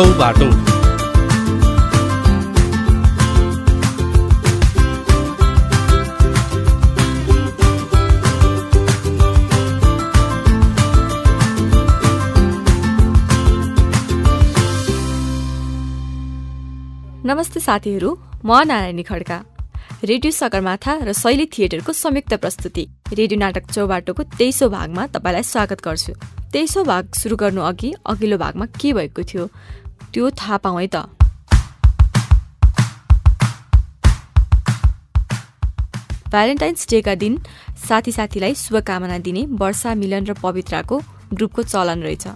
चौबाटो नमस्ते साथीहरू म नारायणी खड्का रेडियो सगरमाथा र शैली थिएटरको संयुक्त प्रस्तुति। रेडियो नाटक चौबाटोको तेइसौँ भागमा तपाईँलाई स्वागत गर्छु। तेइसौँ भाग सुरु गर्नु अघि अघिल्लो भागमा के भएको थियो? त्यो थाहा पाउँ है त। भ्यालेन्टाइन्स डेका दिन साथी साथीलाई शुभकामना दिने वर्षा मिलन र पवित्राको ग्रुपको चलन रहेछ।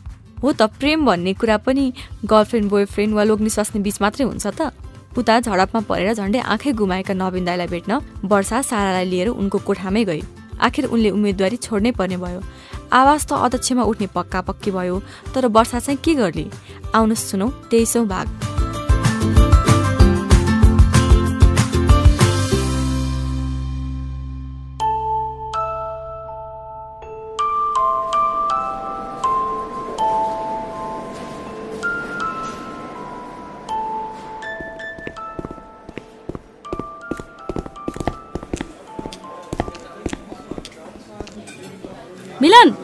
हो त प्रेम भन्ने कुरा पनि गर्लफ्रेन्ड बोयफ्रेन्ड वा लोग्ने स्वास्नी बीच मात्रै हुन्छ त। उता झडपमा परेर झन्डै आँखै गुमाएका नवीन दाईलाई भेट्न वर्षा सारालाई लिएर उनको कोठामै गई। आखिर उनले उम्मेदवारी छोड्नै पर्ने भयो। आवाज त अध्यक्षमा उठ्ने पक्का पक्की भयो। तर वर्षा चाहिँ के गर्ने? आउनुहोस् सुनौ तेइसौँ भाग। मिलन!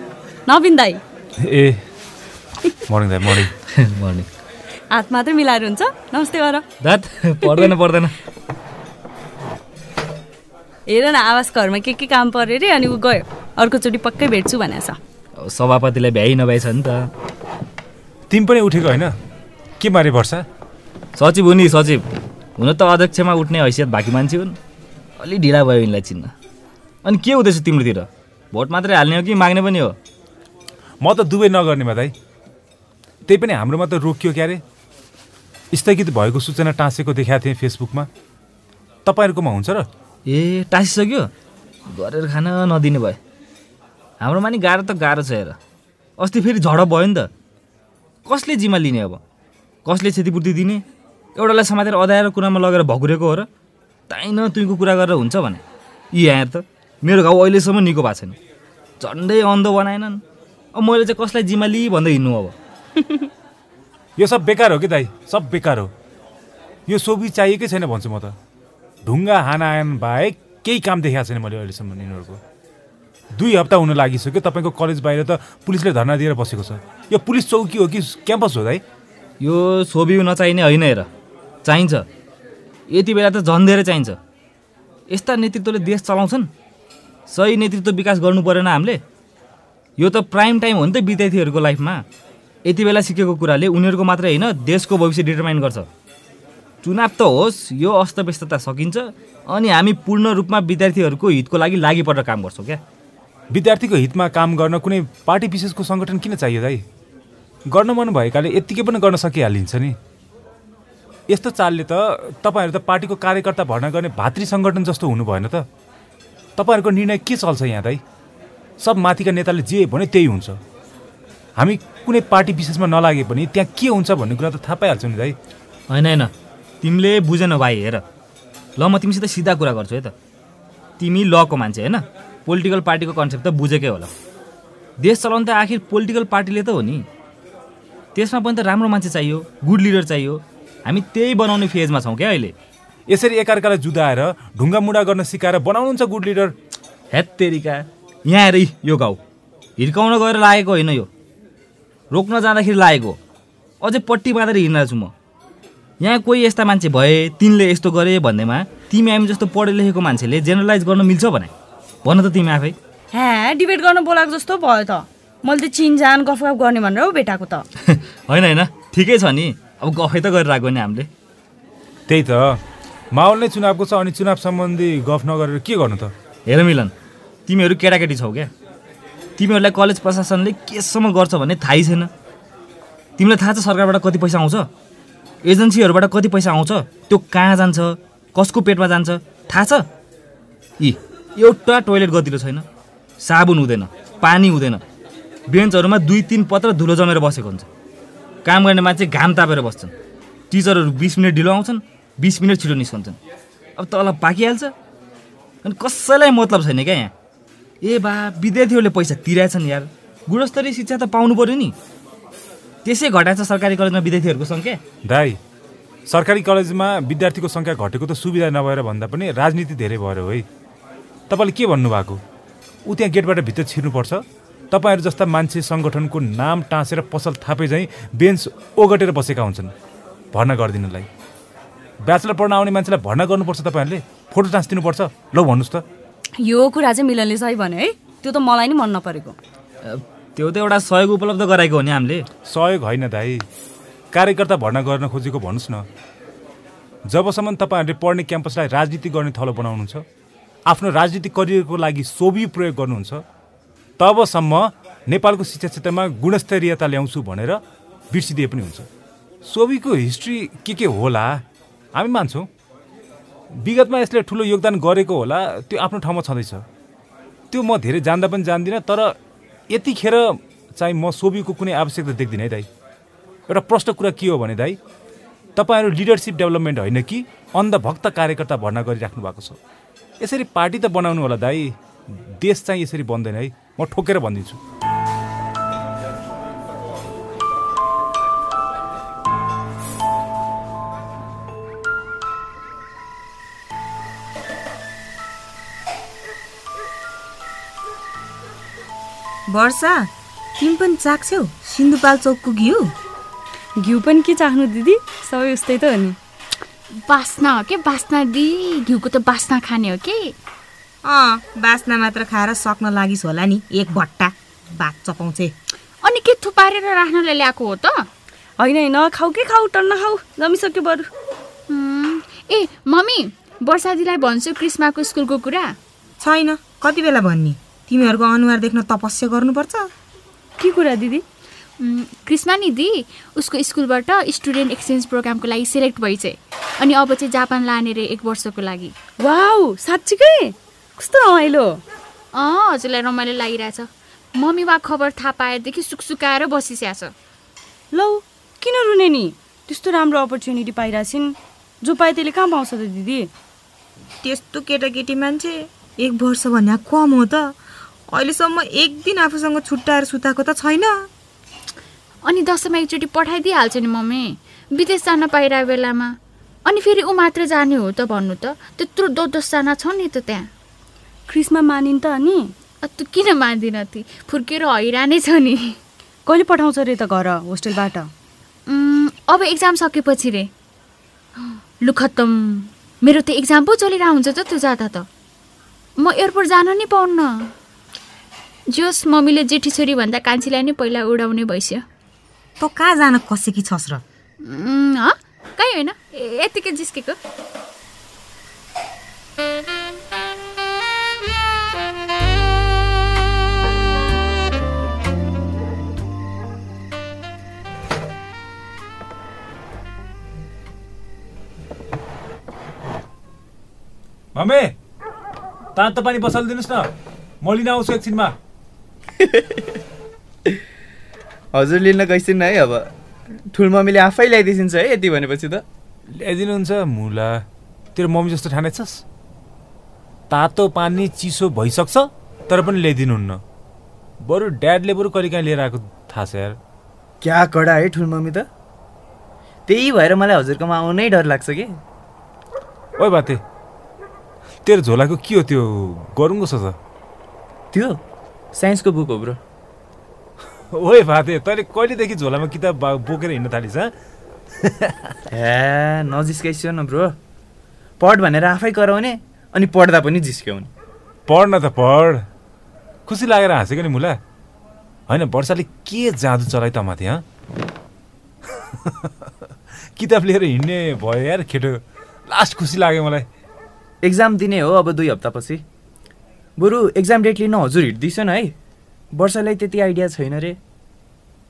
नवीन दाई। ए मर्निङ दाइ मर्निङ मर्निङ हात मात्रै मिलाएर हुन्छ। नमस्ते गर दात पर्दैन पर्दैन। हेर न आवास घरमा के के काम पऱ्यो अरे अनि ऊ गयो। अर्कोचोटि पक्कै भेट्छु भनेको छ सभापतिलाई भ्याइ नभ्याइ छ नि त। तिमी पनि उठेको होइन? के मारे वर्षा सचिव हुन् नि सचिव। हुन त अध्यक्षमा उठ्ने हैसियत बाँकी मान्छे हुन्। अलि ढिला भयो यिनलाई चिन्न। अनि के हुँदैछ तिम्रोतिर? भोट मात्रै हाल्ने हो कि माग्ने पनि हो? म त दुवै नगर्नेमा दाइ त्यही पनि हाम्रोमा त रोकियो क्यारे। स्थगित भएको सूचना टाँसेको देखाएको थिएँ फेसबुकमा। तपाईँहरूकोमा हुन्छ र? ए टाँसिसक्यो? गरेर खान नदिने भयो हाम्रोमा नि गाह्रो त गाह्रो छ हेर। अस्ति फेरि झडप भयो नि त। कसले जिम्मा लिने अब? कसले क्षतिपूर्ति दिने? एउटालाई समातेर अधाएर कुरामा लगेर भकुरेको हो र? ताइ न तुइको कुरा गरेर हुन्छ भने। यी यहाँ त। मेरो घाउ अहिलेसम्म निको भएको छैन। झन्डै अन्धो बनाएनन्। अब मैले चाहिँ कसलाई जिम्मा लिई भन्दै हिँड्नु अब? यो सब बेकार हो कि दाइ सब बेकार हो। यो सोबी चाहिएकै छैन भन्छु म त। ढुङ्गा हानायन बाहेक केही काम देखाएको छैन मैले अहिलेसम्म यिनीहरूको। दुई हप्ता हुन लागिसक्यो तपाईँको कलेज बाहिर त पुलिसले धर्ना दिएर बसेको छ। यो पुलिस चौकी हो कि क्याम्पस हो दाइ यो सोबी नचाहिने होइन हेर। चाहिन्छ। यति बेला त झन् धेरै चाहिन्छ। यस्ता नेतृत्वले देश चलाउँछन्। सही नेतृत्व विकास गर्नु परेन हामीले। यो त प्राइम टाइम हो नि त विद्यार्थीहरूको लाइफमा। यति बेला सिकेको कुराले उनीहरूको मात्रै होइन देशको भविष्य डिटरमाइन गर्छ। चुनाव त होस् यो अस्तव्यस्तता सकिन्छ अनि हामी पूर्ण रूपमा विद्यार्थीहरूको हितको लागि लागि परेर काम गर्छौँ क्या। विद्यार्थीको हितमा काम गर्न कुनै पार्टी विशेषको सङ्गठन किन चाहियो दाइ? गर्न मन भएकाले यत्तिकै पनि गर्न सकिहालिन्छ नि। यस्तो चालले त तपाईँहरू त पार्टीको कार्यकर्ता भर्ना गर्ने भातृ सङ्गठन जस्तो हुनु भएन त। तपाईँहरूको निर्णय के चल्छ यहाँ दाइ? सब माथिका नेताले जे भने त्यही हुन्छ। हामी कुनै पार्टी विशेषमा नलागे पनि त्यहाँ के हुन्छ भन्ने कुरा त थाहा पाइहाल्छौँ नि दाइ होइन होइन। तिमीले बुझेन भाइ हेर। ल म तिमीसित सिधा कुरा गर्छु है त। तिमी लको मान्छे होइन? पोलिटिकल पार्टीको कन्सेप्ट त बुझेकै होला। देश चलाउनु त आखिर पोलिटिकल पार्टीले त हो नि। त्यसमा पनि त राम्रो मान्छे चाहियो गुड लिडर चाहियो। हामी त्यही बनाउने फेजमा छौँ क्या अहिले। यसरी एकअर्कालाई जुदाएर ढुङ्गा मुढा गर्न सिकाएर बनाउनुहुन्छ गुड लिडर हेत्तेरिका। यहाँ आएर यी- गाउँ। हिर्काउन गएर लागेको होइन यो। रोक्न जाँदाखेरि लागेको। अझै पट्टी बाँधेर छु म। यहाँ कोही यस्ता मान्छे भए तिनले यस्तो गरे भन्दैमा तिमी हामी जस्तो पढे लेखेको मान्छेले जेनरलाइज गर्न मिल्छ भने। भन त तिमी आफै। ह्या डिबेट गर्न बोलाएको जस्तो भयो त। मैले त चिनजान गफ गफ गर्ने भनेर हो भेटाएको त। होइन होइन। ठिकै छ नि। अब गफै त गरिरहेको नि हामीले। त्यही त। माहौल नै चुनावको छ अनि चुनाव सम्बन्धी गफ नगरेर के गर्नु त? हेर मिलन। तिमीहरू केटाकेटी छौ क्या? तिमीहरूलाई कलेज प्रशासनले केसम्म गर्छ भन्ने थाहै छैन। तिमीलाई थाहा छ सरकारबाट कति पैसा आउँछ? एजेन्सीहरूबाट कति पैसा आउँछ? त्यो कहाँ जान्छ? कसको पेटमा जान्छ? थाहा छ? यी एउटा टोइलेट गतिलो छैन। साबुन हुँदैन पानी हुँदैन। बेन्चहरूमा दुई तिन पत्र धुलो जमेर बसेको हुन्छ। काम गर्ने मान्छे घाम तापेर बस्छन्। टिचरहरू बिस मिनट ढिलो आउँछन् बिस मिनट छिटो निस्कन्छन्। अब तल पाकिहाल्छ। अनि कसैलाई मतलब छैन क्या यहाँ? ए बा विद्यार्थीहरूले पैसा तिराएछन् यार। गुणस्तरीय शिक्षा त पाउनु पऱ्यो नि। त्यसै घटाएको छ सरकारी कलेजमा विद्यार्थीहरूको सङ्ख्या। दाई सरकारी कलेजमा विद्यार्थीको सङ्ख्या घटेको त सुविधा नभएर भन्दा पनि राजनीति धेरै भएर हो। है तपाईँले के भन्नुभएको? ऊ त्यहाँ गेटबाट भित्र छिर्नुपर्छ। तपाईँहरू जस्ता मान्छे सङ्गठनको नाम टाँसेर पसल थापे झैँ बेन्च ओगटेर बसेका हुन्छन्। भर्ना गरिदिनुलाई। ब्याचलर पढ्न आउने मान्छेलाई भर्ना गर्नुपर्छ तपाईँहरूले। फोटो टाँसिदिनुपर्छ लौ भन्नुहोस् त। यो कुरा चाहिँ मिलनले सही भन्यो है। त्यो त मलाई नि मन नपरेको। त्यो त एउटा सहयोग उपलब्ध गराएको हो नि हामीले। सहयोग होइन दाई। कार्यकर्ता भर्ना गर्न खोजेको भन्नुहोस् न। जबसम्म तपाईँहरूले पढ्ने क्याम्पसलाई राजनीति गर्ने थलो बनाउनुहुन्छ आफ्नो राजनीतिक करियरको लागि सोभी प्रयोग गर्नुहुन्छ तबसम्म नेपालको शिक्षा क्षेत्रमा गुणस्तरीयता ल्याउँछु भनेर बिर्सिदिए पनि हुन्छ। सोभीको हिस्ट्री के के होला हामी मान्छौँ। विगतमा यसले ठुलो योगदान गरेको होला त्यो आफ्नो ठाउँमा छँदैछ। त्यो म धेरै जान्दा पनि जान्दिनँ तर यतिखेर चाहिँ म सोभीको कुनै आवश्यकता देख्दिनँ है दाइ एउटा प्रश्न कुरा के हो भने दाइ तपाईँहरू लिडरसिप डेभलपमेन्ट होइन कि अन्धभक्त कार्यकर्ता भर्ना गरिराख्नु भएको छ। यसरी पार्टी त बनाउनु होला दाइ देश चाहिँ यसरी बन्दैन है। म ठोकेर भनिदिन्छु। वर्षा तिमी पनि चाख्छौ? सिन्धुपाल चौकको घिउ? घिउ पनि के चाख्नु दिदी? सबै उस्तै त हो नि। बास्ना हो के? बास्ना दि। घिउको त बास्ना खाने हो कि? अँ बास्ना मात्र खाएर सक्न लागिस् होला नि एक भट्टा भात चपाउँछे। अनि के थुपारेर राख्नलाई ल्याएको हो त? होइन होइन खाऊ के खाऊ टन्न खाऊ जमिसक्यो बरु। ए मम्मी वर्षादीलाई भन्छु क्रिस्माको स्कुलको कुरा। छैन कति बेला भन्ने? तिमीहरूको अनुहार देख्न तपस्या गर्नुपर्छ। के कुरा दिदी? क्रिस्मा नि दि उसको स्कुलबाट स्टुडेन्ट एक्सचेन्ज प्रोग्रामको लागि सेलेक्ट भइछ अनि अब चाहिँ जापान लाने रे एक वर्षको लागि। वाउ साँच्चीकै? कस्तो रमाइलो। अँ हजुरलाई रमाइलो लागिरहेछ। मम्मी वा खबर थाहा पाएदेखि सुकसुकाएर बसिस्या छ। लौ किन रुने नि? त्यस्तो राम्रो अपर्च्युनिटी पाइरहेछन्। जो पाए त्यसले कहाँ पाउँछ त दिदी? त्यस्तो केटाकेटी मान्छे एक वर्ष भन्ने कम हो त। अहिलेसम्म एक दिन आफूसँग छुट्टाएर सुताएको त छैन। अनि दसैँमा एकचोटि पठाइदिइहाल्छ नि मम्मी। विदेश जान पाइरहेको बेलामा। अनि फेरि ऊ मात्र जाने हो त भन्नु त। त्यत्रो दस दसजना छ नि त त्यहाँ। क्रिसमा मानिन् त अनि? अ, तँ किन मान्दिन ती? फुर्केर हैरानै छ नि। कहिले पठाउँछ रे त घर होस्टेलबाट? अब एक्जाम सकेपछि रे। लु खत्तम मेरो त एक्जाम पो चलिरहेको हुन्छ त त्यो जाँदा त। म एयरपोर्ट जान नि पाउन्न। जोस् मम्मीले जेठी छोरी भन्दा कान्छीलाई नै पहिला उडाउने भइस्यो। त कहाँ जान कसेकी छस् र? कहीँ होइन। यत्तिकै जिस्केको। मम्मी तातो पानी बसालिदिनुहोस् न। म लिन आउँछु एकछिनमा। हजुर लिन गइसिन् है अब। ठुलमम्मीले आफै ल्याइदिइसिन्छ है यति भनेपछि त। ल्याइदिनुहुन्छ मुला। तेरो मम्मी जस्तो ठानेछस् तातो पानी चिसो भइसक्छ तर पनि ल्याइदिनुहुन्न। बरु ड्याडले बरु कहिले काहीँ लिएर आएको थाहा छ यार। क्या कडा है ठुलमम्मी त। त्यही भएर मलाई हजुरकोमा आउनै डर लाग्छ कि। ओइ बाते तेरो झोलाको के हो त्यो? गरुङ्गो छ त। त्यो? साइन्सको बुक हो ब्रो। ओए भाते तैँले कहिलेदेखि झोलामा किताब बोकेर हिँड्न थालिस् हँ? हे नजिस्काइसियो न ब्रो। पढ भनेर आफै कराउने अनि पढ्दा पनि जिस्क्याउने। पढ न त पढ। खुसी लागेर हाँसेको नि मुला। होइन वर्षाले के जादु चलाइ त माथि हँ? किताब लिएर हिँड्ने भयो यार केटो लास्ट खुसी लाग्यो मलाई। एक्जाम दिने हो अब दुई हप्तापछि। बरु एक्जाम डेट लिन हजुर हिँड्दैछ न है। वर्षालाई त्यति आइडिया छैन रे।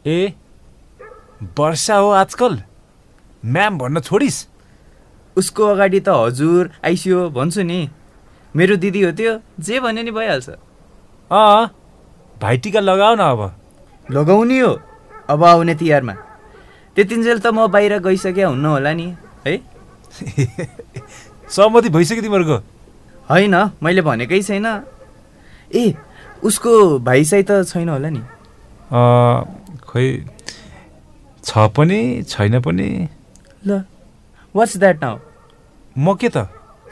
ए वर्षा हो आजकल। म्याम भन्न छोडिस्। उसको अगाडि त हजुर आइसियो भन्छु नि। मेरो दिदी हो त्यो जे भन्यो नि भइहाल्छ। अँ भाइटिका लगाऊ न अब। लगाउने हो अब आउने तिहारमा। त्यतिन्जेल त म बाहिर गइसके हुन्न होला नि है। सहमति भइसक्यो तिमीहरूको। होइन मैले भनेकै छैन। ए उसको भाइ साई त छैन होला नि। खोइ छ पनि छैन पनि। ल वाट्स द्याट नाउ म के त?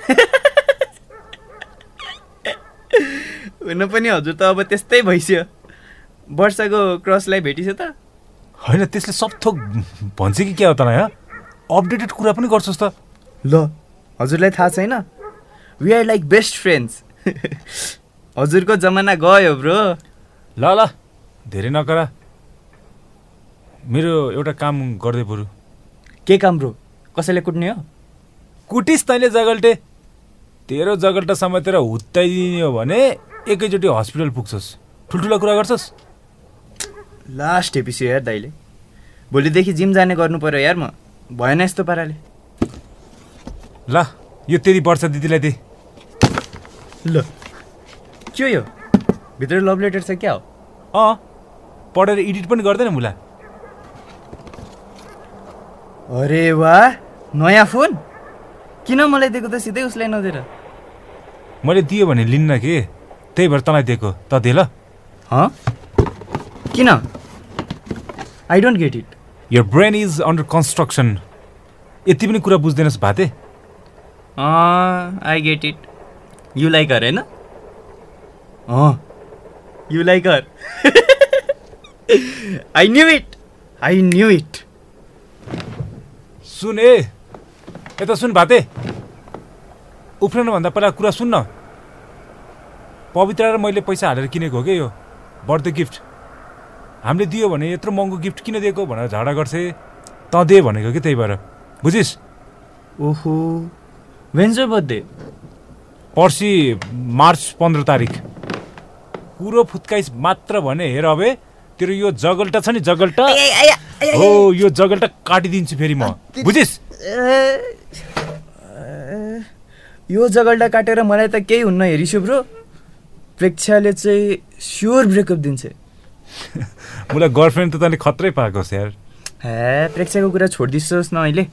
हुन पनि हजुर त अब त्यस्तै भइसक्यो। वर्षको क्रसलाई भेटिस त। होइन त्यसले सब थोक भन्छ कि क्या हो तँलाई अपडेटेड कुरा पनि गर्छस् त। ल हजुरलाई थाहा छैन। We are like best friends हजुरको जमाना गयो ब्रो ल ल धेरै नकरा मेरो एउटा काम गर्दै बरु। के काम ब्रो कसैले कुट्ने हो? कुटिस तैँले जगल्टे। तेरो जगल्टा समातेर हुत्ताइदिने हो भने एकैचोटि हस्पिटल पुग्छस्। ठुल्ठुला कुरा गर्छस्। लास्ट एपिसोड यार दाइले। भोलिदेखि जिम जाने गर्नु पर्यो यार म। भएन यस्तो पाराले। ल यो तेरि वर्ष दिदीलाई दे। ल। के यो? भित्र लभ लेटर छ क्या हो? अँ पढेर एडिट पनि गर्दैन मुला। अरे वाह नयाँ फोन? किन मलाई दिएको त सिधै उसलाई नदिएर? मैले दियो भने लिन्न के? त्यही भएर तँलाई दिएको। त दे ल। हँ? किन? आई डोन्ट गेट इट यो ब्रेन इज अन्डर कन्स्ट्रक्सन यति पनि कुरा बुझ्दैनस् भाते। I get it you like her होइन अँ you like her I knew it I knew it सुन ए। यता सुन भाते। उफ्रनुभन्दा पहिला कुरा सुन्न। पवित्र र मैले पैसा हालेर किनेको हो क्या यो? बर्थडे गिफ्ट हामीले दियो भने यत्रो महँगो गिफ्ट किन दिएको भनेर झगडा गर्छे तँ दे भनेको कि त्यही भएर। बुझिस्? ओहो। वेन्जर बर्थडे पर्सि मार्च पन्ध्र तारिक कुरो फुत्काइस मात्र भने हेर अबे तेरो यो जगल्टा छ नि जगल्टा। हो यो जगल्टा काटिदिन्छु फेरि म। बुझिस्? यो जगल्टा काटेर मलाई त केही हुन्न हेरिसु ब्रो। प्रेक्षाले चाहिँ स्योर ब्रेकअप दिन्छ। मलाई गर्लफ्रेन्ड त तैँले खत्रै पाएको छ यार। हे प्रेक्षाको कुरा छोडिदिनुहोस् न अहिले।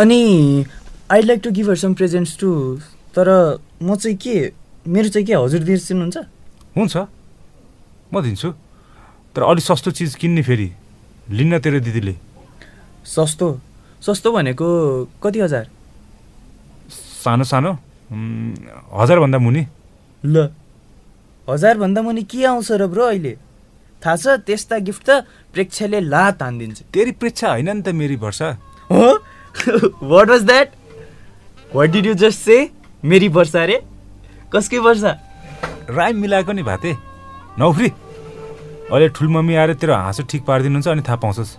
अनि I like to give her some presents to तर म चाहिँ के मेरो चाहिँ के हजुर दिनुहुन्छ हुन्छ। म दिन्छु। तर अलिक सस्तो चिज किन्ने फेरि। लिन्न तेरो दिदीले। सस्तो? सस्तो भनेको कति हजार? सानो सानो। हजारभन्दा मुनि। ल। हजारभन्दा मुनि के आउँछ र ब्रो अहिले? थाहा छ त्यस्ता गिफ्ट त प्रेक्षाले लात हानिदिन्छ। तेरी प्रेच्छा होइन नि त मेरी वर्षा। हो? What was that what did you just say मेरी वर्षा रे? कसकै वर्षा? राइम मिलाएको नि भाते। नौफ्री। अहिले ठुलमम्मी आएर तेरो हाँसो ठिक पारिदिनुहुन्छ अनि थाहा पाउँछस्।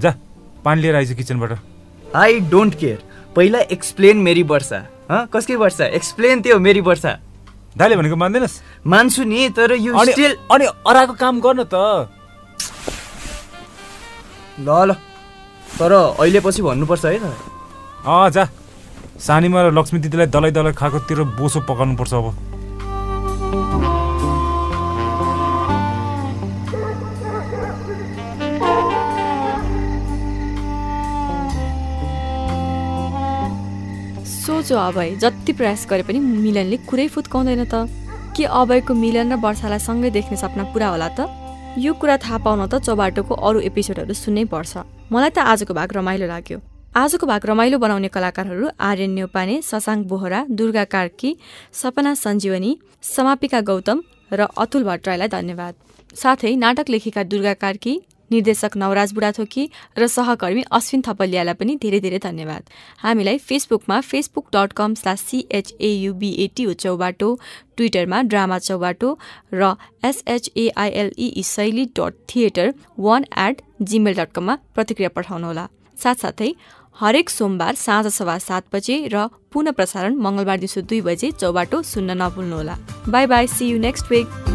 जा पानी लिएर आइज किचनबाट। आई डोन्ट केयर पहिला एक्सप्लेन मेरी वर्षा। हँ? कसकै वर्षा? एक्सप्लेन त्यो मेरी वर्षा। दाइले भनेको मान्दैनस्? मान्छु नि तर यु स्टिल अनि अराको काम गर्न त। ल ल। तर अहिले पछि भन्नुपर्छ है त। अँ जा। सानीमा र लक्ष्मी दिदीलाई दलाई दलाई खाएको तेरो बोसो पकाउनुपर्छ अब। सोचो अभय जति प्रयास गरे पनि मिलनले कुरै फुत्काउँदैन त। के अभयको मिलन र वर्षालाई सँगै देख्ने सपना पुरा होला त? यो कुरा थाहा पाउन त चौबाटोको अरू एपिसोडहरू सुन्नै पर्छ। मलाई त आजको भाग रमाइलो लाग्यो। आजको भाग रमाइलो बनाउने कलाकारहरू आर्यन न्यौपाने शशाङ्क बोहरा दुर्गा कार्की सपना सञ्जीवनी समापिका गौतम र अतुल भट्टराईलाई धन्यवाद। साथै नाटक लेखिका दुर्गा कार्की निर्देशक नवराज बुढाथोकी र सहकर्मी अश्विन थपलियालाई पनि धेरै धेरै धन्यवाद। हामीलाई फेसबुकमा Facebook dot com slash CHAUBATO Chaubato ट्विटरमा ड्रामा चौबाटो र SHAILE Shaili dot theatre one at Gmail dot कममा प्रतिक्रिया पठाउनुहोला। साथसाथै हरेक सोमबार साँझ सवा सात बजे र पुनः प्रसारण मङ्गलबार दिउँसो दुई बजे चौबाटो सुन्न नभुल्नुहोला। Bye bye see you next week